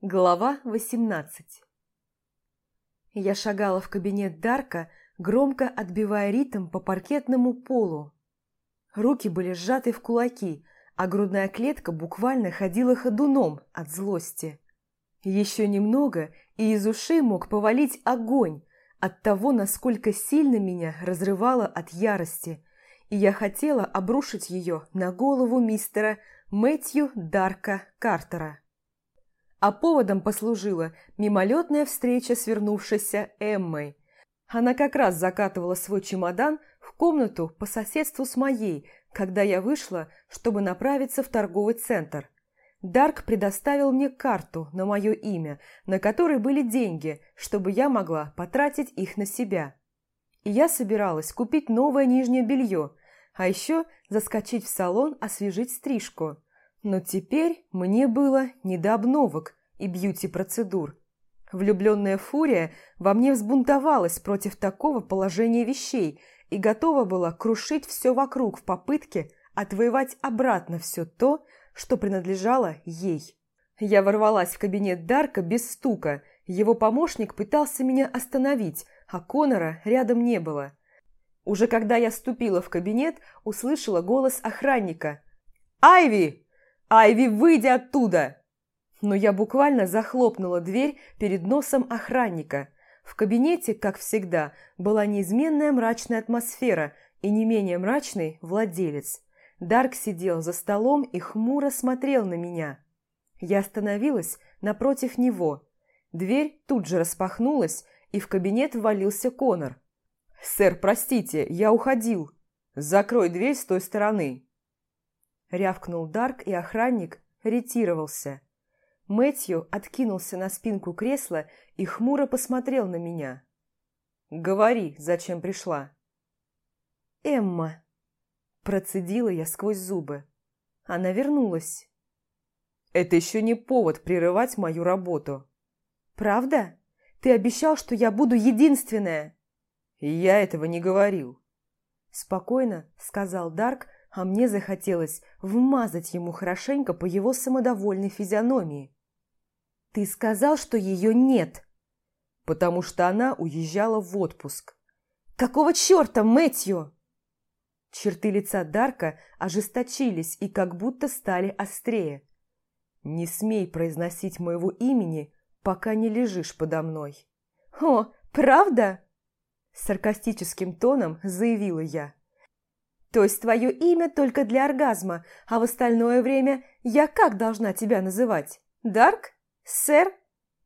Глава 18 Я шагала в кабинет Дарка, громко отбивая ритм по паркетному полу. Руки были сжаты в кулаки, а грудная клетка буквально ходила ходуном от злости. Еще немного, и из ушей мог повалить огонь от того, насколько сильно меня разрывало от ярости, и я хотела обрушить ее на голову мистера Мэтью Дарка Картера а поводом послужила мимолетная встреча с вернувшейся Эммой. Она как раз закатывала свой чемодан в комнату по соседству с моей, когда я вышла, чтобы направиться в торговый центр. Дарк предоставил мне карту на мое имя, на которой были деньги, чтобы я могла потратить их на себя. И я собиралась купить новое нижнее белье, а еще заскочить в салон освежить стрижку – но теперь мне было не до обновок и бьюти-процедур. Влюбленная фурия во мне взбунтовалась против такого положения вещей и готова была крушить все вокруг в попытке отвоевать обратно все то, что принадлежало ей. Я ворвалась в кабинет Дарка без стука, его помощник пытался меня остановить, а Конора рядом не было. Уже когда я ступила в кабинет, услышала голос охранника. «Айви!» «Айви, выйди оттуда!» Но я буквально захлопнула дверь перед носом охранника. В кабинете, как всегда, была неизменная мрачная атмосфера и не менее мрачный владелец. Дарк сидел за столом и хмуро смотрел на меня. Я остановилась напротив него. Дверь тут же распахнулась, и в кабинет ввалился Конор. «Сэр, простите, я уходил. Закрой дверь с той стороны». Рявкнул Дарк, и охранник ретировался. Мэтью откинулся на спинку кресла и хмуро посмотрел на меня. «Говори, зачем пришла?» «Эмма», – процедила я сквозь зубы. Она вернулась. «Это еще не повод прерывать мою работу». «Правда? Ты обещал, что я буду единственная». «Я этого не говорил». Спокойно сказал Дарк, а мне захотелось вмазать ему хорошенько по его самодовольной физиономии. «Ты сказал, что ее нет!» «Потому что она уезжала в отпуск». «Какого черта, Мэтью?» Черты лица Дарка ожесточились и как будто стали острее. «Не смей произносить моего имени, пока не лежишь подо мной». «О, правда?» Саркастическим тоном заявила я. То есть твое имя только для оргазма, а в остальное время я как должна тебя называть? Дарк? Сэр?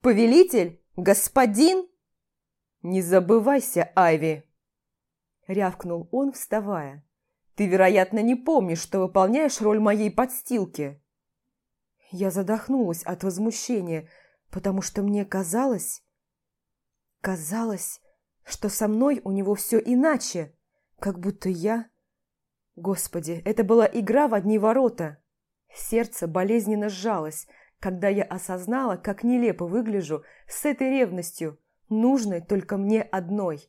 Повелитель? Господин? Не забывайся, Айви! Рявкнул он, вставая. Ты, вероятно, не помнишь, что выполняешь роль моей подстилки. Я задохнулась от возмущения, потому что мне казалось... Казалось, что со мной у него все иначе, как будто я Господи, это была игра в одни ворота. Сердце болезненно сжалось, когда я осознала, как нелепо выгляжу с этой ревностью, нужной только мне одной.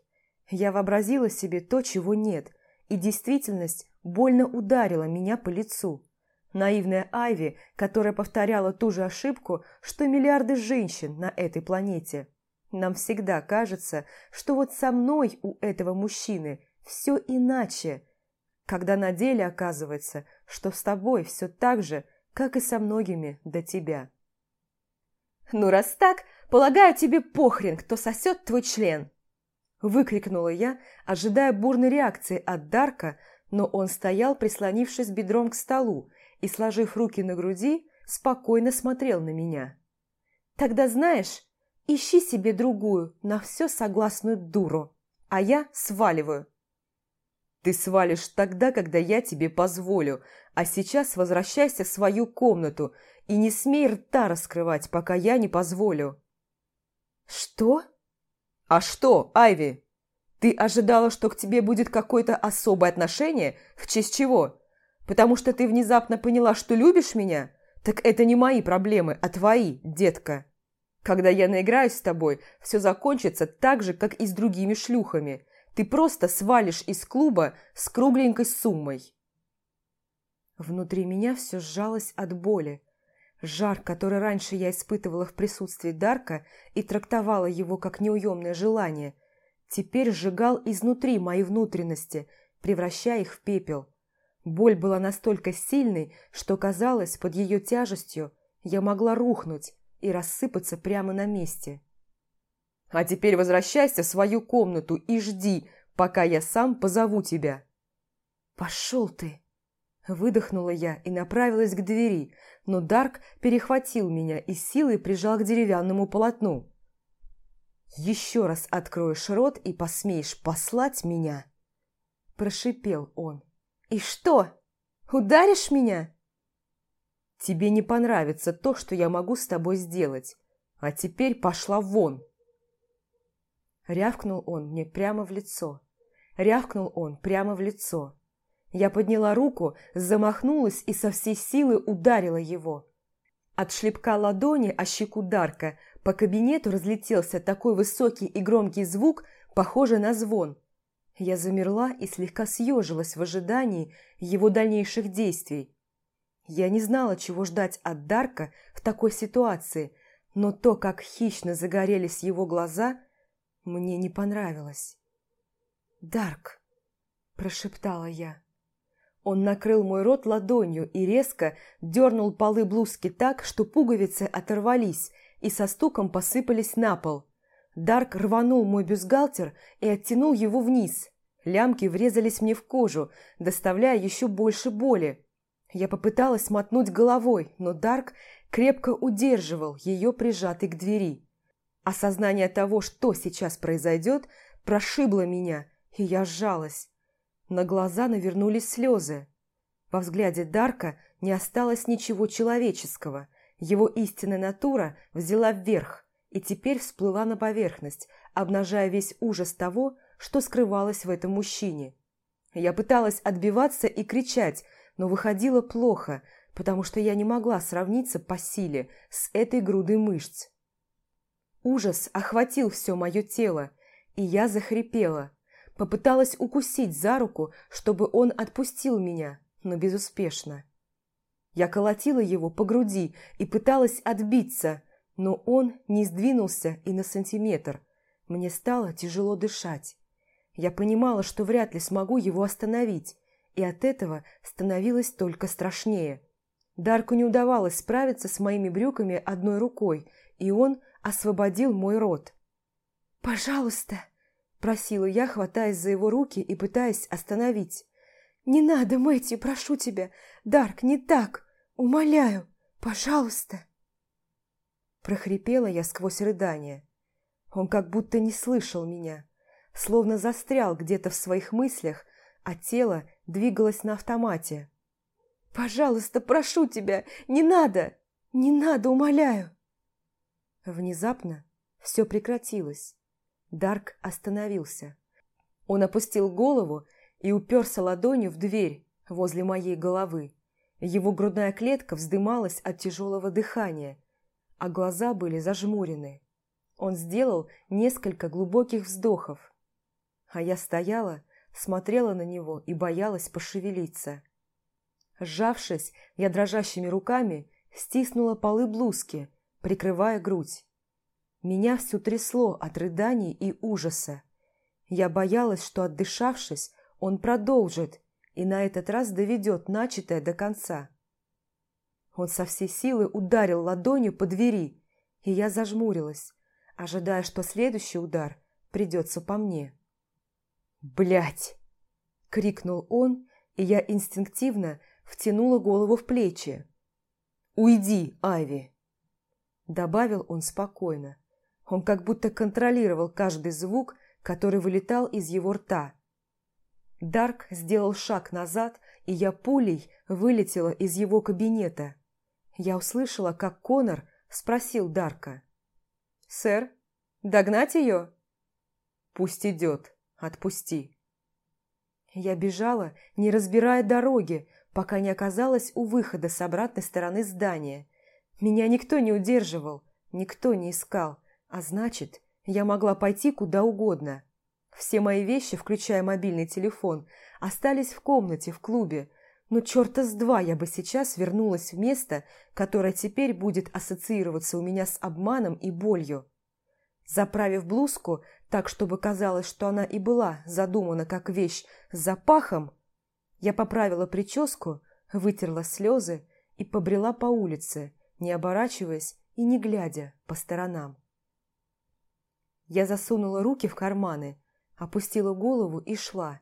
Я вообразила себе то, чего нет, и действительность больно ударила меня по лицу. Наивная Айви, которая повторяла ту же ошибку, что миллиарды женщин на этой планете. Нам всегда кажется, что вот со мной у этого мужчины все иначе – когда на деле оказывается, что с тобой все так же, как и со многими до тебя. «Ну, раз так, полагаю, тебе похрен, кто сосет твой член!» Выкрикнула я, ожидая бурной реакции от Дарка, но он стоял, прислонившись бедром к столу и, сложив руки на груди, спокойно смотрел на меня. «Тогда знаешь, ищи себе другую, на все согласную дуру, а я сваливаю. Ты свалишь тогда, когда я тебе позволю, а сейчас возвращайся в свою комнату и не смей рта раскрывать, пока я не позволю». «Что?» «А что, Айви? Ты ожидала, что к тебе будет какое-то особое отношение? В честь чего? Потому что ты внезапно поняла, что любишь меня? Так это не мои проблемы, а твои, детка. Когда я наиграюсь с тобой, все закончится так же, как и с другими шлюхами. Ты просто свалишь из клуба с кругленькой суммой. Внутри меня все сжалось от боли. Жар, который раньше я испытывала в присутствии Дарка и трактовала его как неуемное желание, теперь сжигал изнутри мои внутренности, превращая их в пепел. Боль была настолько сильной, что казалось, под ее тяжестью я могла рухнуть и рассыпаться прямо на месте. «А теперь возвращайся в свою комнату и жди, пока я сам позову тебя». «Пошел ты!» Выдохнула я и направилась к двери, но Дарк перехватил меня и силой прижал к деревянному полотну. «Еще раз откроешь рот и посмеешь послать меня?» Прошипел он. «И что? Ударишь меня?» «Тебе не понравится то, что я могу с тобой сделать, а теперь пошла вон!» Рявкнул он мне прямо в лицо. Рявкнул он прямо в лицо. Я подняла руку, замахнулась и со всей силы ударила его. От шлепка ладони о щеку Дарка по кабинету разлетелся такой высокий и громкий звук, похожий на звон. Я замерла и слегка съежилась в ожидании его дальнейших действий. Я не знала, чего ждать от Дарка в такой ситуации, но то, как хищно загорелись его глаза, мне не понравилось. «Дарк!» – прошептала я. Он накрыл мой рот ладонью и резко дернул полы блузки так, что пуговицы оторвались и со стуком посыпались на пол. Дарк рванул мой бюстгальтер и оттянул его вниз. Лямки врезались мне в кожу, доставляя еще больше боли. Я попыталась мотнуть головой, но Дарк крепко удерживал ее прижатой к двери. Осознание того, что сейчас произойдет, прошибло меня, и я сжалась. На глаза навернулись слезы. Во взгляде Дарка не осталось ничего человеческого. Его истинная натура взяла вверх и теперь всплыла на поверхность, обнажая весь ужас того, что скрывалось в этом мужчине. Я пыталась отбиваться и кричать, но выходило плохо, потому что я не могла сравниться по силе с этой грудой мышц. Ужас охватил все мое тело, и я захрипела, Попыталась укусить за руку, чтобы он отпустил меня, но безуспешно. Я колотила его по груди и пыталась отбиться, но он не сдвинулся и на сантиметр. Мне стало тяжело дышать. Я понимала, что вряд ли смогу его остановить, и от этого становилось только страшнее. Дарку не удавалось справиться с моими брюками одной рукой, и он освободил мой рот. «Пожалуйста!» Просила я, хватаясь за его руки и пытаясь остановить. «Не надо, Мэтью, прошу тебя! Дарк, не так! Умоляю! Пожалуйста!» Прохрипела я сквозь рыдание. Он как будто не слышал меня, словно застрял где-то в своих мыслях, а тело двигалось на автомате. «Пожалуйста, прошу тебя, не надо! Не надо, умоляю!» Внезапно все прекратилось. Дарк остановился. Он опустил голову и уперся ладонью в дверь возле моей головы. Его грудная клетка вздымалась от тяжелого дыхания, а глаза были зажмурены. Он сделал несколько глубоких вздохов, а я стояла, смотрела на него и боялась пошевелиться. Сжавшись, я дрожащими руками стиснула полы блузки, прикрывая грудь. Меня все трясло от рыданий и ужаса. Я боялась, что, отдышавшись, он продолжит и на этот раз доведет начатое до конца. Он со всей силы ударил ладонью по двери, и я зажмурилась, ожидая, что следующий удар придется по мне. Блять! крикнул он, и я инстинктивно втянула голову в плечи. «Уйди, Айви!» Добавил он спокойно. Он как будто контролировал каждый звук, который вылетал из его рта. Дарк сделал шаг назад, и я пулей вылетела из его кабинета. Я услышала, как Конор спросил Дарка. «Сэр, догнать ее?» «Пусть идет, отпусти». Я бежала, не разбирая дороги, пока не оказалась у выхода с обратной стороны здания. Меня никто не удерживал, никто не искал. А значит, я могла пойти куда угодно. Все мои вещи, включая мобильный телефон, остались в комнате в клубе, но черта с два я бы сейчас вернулась в место, которое теперь будет ассоциироваться у меня с обманом и болью. Заправив блузку так, чтобы казалось, что она и была задумана как вещь с запахом, я поправила прическу, вытерла слезы и побрела по улице, не оборачиваясь и не глядя по сторонам. Я засунула руки в карманы, опустила голову и шла,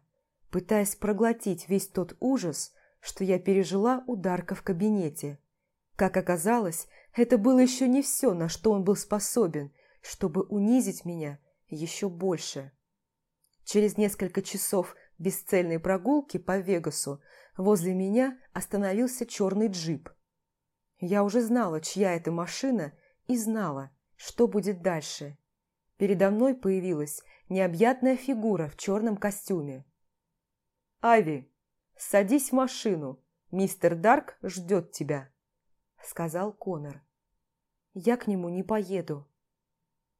пытаясь проглотить весь тот ужас, что я пережила у Дарка в кабинете. Как оказалось, это было еще не все, на что он был способен, чтобы унизить меня еще больше. Через несколько часов бесцельной прогулки по Вегасу возле меня остановился черный джип. Я уже знала, чья это машина, и знала, что будет дальше. Передо мной появилась необъятная фигура в черном костюме. «Ави, садись в машину, мистер Дарк ждет тебя», — сказал Конор. «Я к нему не поеду».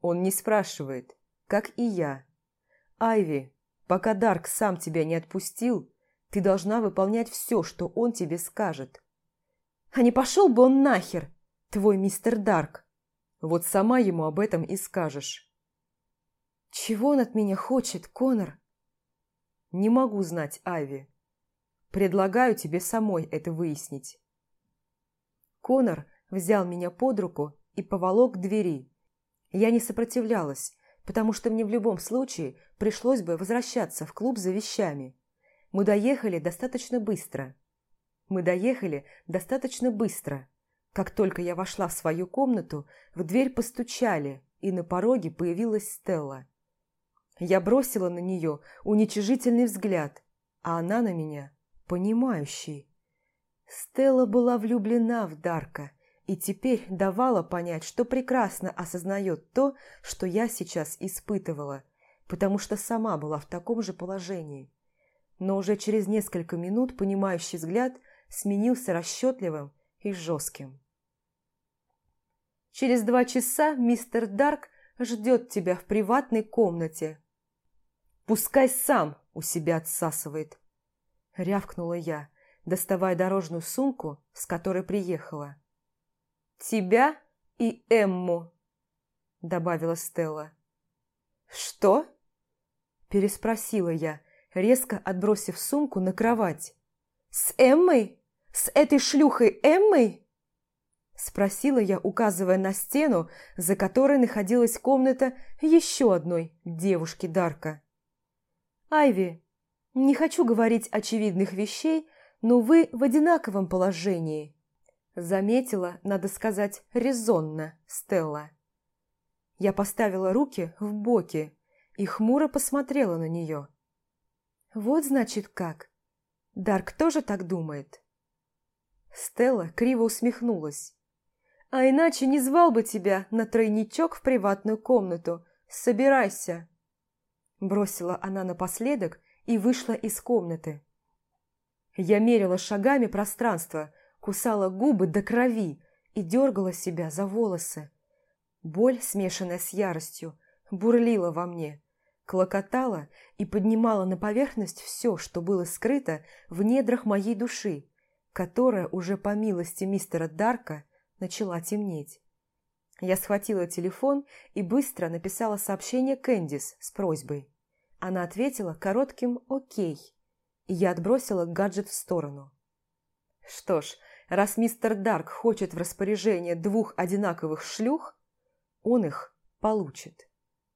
Он не спрашивает, как и я. «Айви, пока Дарк сам тебя не отпустил, ты должна выполнять все, что он тебе скажет». «А не пошел бы он нахер, твой мистер Дарк!» Вот сама ему об этом и скажешь. «Чего он от меня хочет, Конор?» «Не могу знать, Айви. Предлагаю тебе самой это выяснить». Конор взял меня под руку и поволок к двери. Я не сопротивлялась, потому что мне в любом случае пришлось бы возвращаться в клуб за вещами. Мы доехали достаточно быстро. Мы доехали достаточно быстро. Как только я вошла в свою комнату, в дверь постучали, и на пороге появилась Стелла. Я бросила на нее уничижительный взгляд, а она на меня понимающий. Стелла была влюблена в Дарка и теперь давала понять, что прекрасно осознает то, что я сейчас испытывала, потому что сама была в таком же положении. Но уже через несколько минут понимающий взгляд сменился расчетливым и жестким. «Через два часа мистер Дарк ждет тебя в приватной комнате», Пускай сам у себя отсасывает. Рявкнула я, доставая дорожную сумку, с которой приехала. Тебя и Эмму, добавила Стелла. Что? Переспросила я, резко отбросив сумку на кровать. С Эммой? С этой шлюхой Эммой? Спросила я, указывая на стену, за которой находилась комната еще одной девушки Дарка. «Айви, не хочу говорить очевидных вещей, но вы в одинаковом положении», заметила, надо сказать, резонно Стелла. Я поставила руки в боки и хмуро посмотрела на нее. «Вот значит как. Дарк тоже так думает?» Стелла криво усмехнулась. «А иначе не звал бы тебя на тройничок в приватную комнату. Собирайся!» Бросила она напоследок и вышла из комнаты. Я мерила шагами пространство, кусала губы до крови и дергала себя за волосы. Боль, смешанная с яростью, бурлила во мне, клокотала и поднимала на поверхность все, что было скрыто в недрах моей души, которая уже по милости мистера Дарка начала темнеть. Я схватила телефон и быстро написала сообщение Кэндис с просьбой. Она ответила коротким «Окей», и я отбросила гаджет в сторону. Что ж, раз мистер Дарк хочет в распоряжение двух одинаковых шлюх, он их получит.